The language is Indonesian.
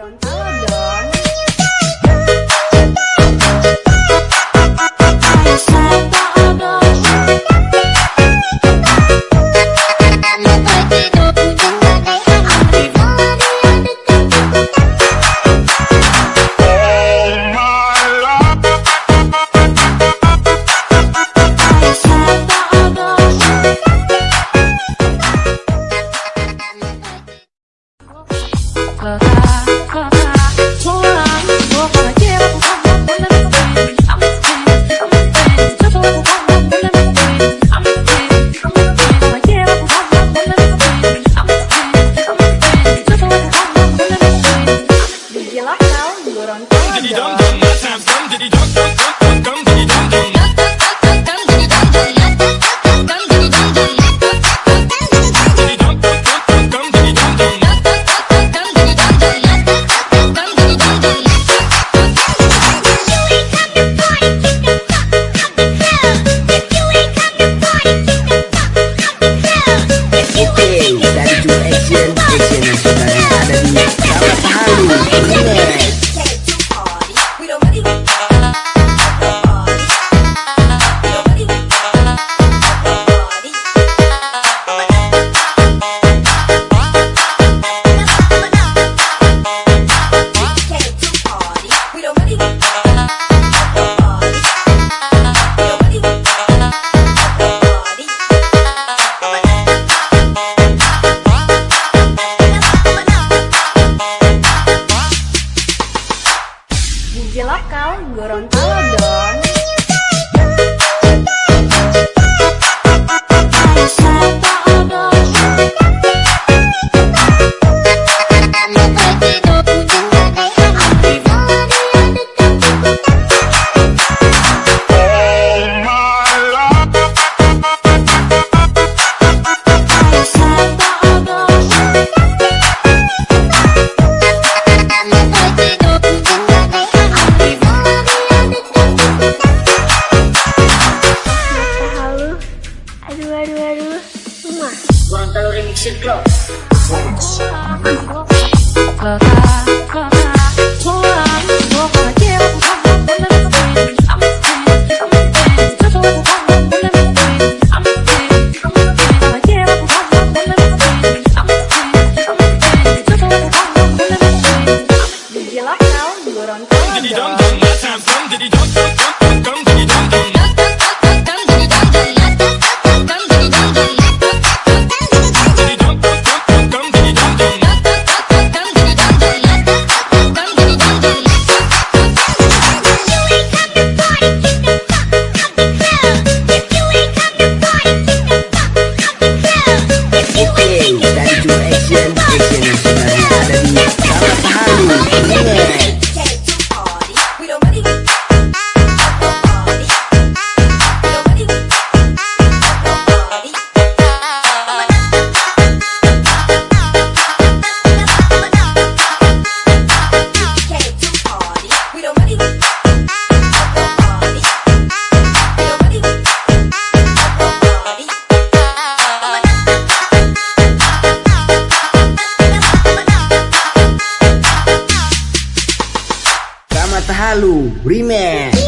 don't Gizi lokal Gorontalo dong. should go. Once, Lalu Remix.